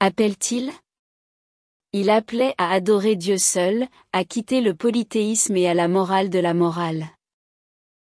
Appelle-t-il? Il appelait à adorer Dieu seul, à quitter le polythéisme et à la morale de la morale.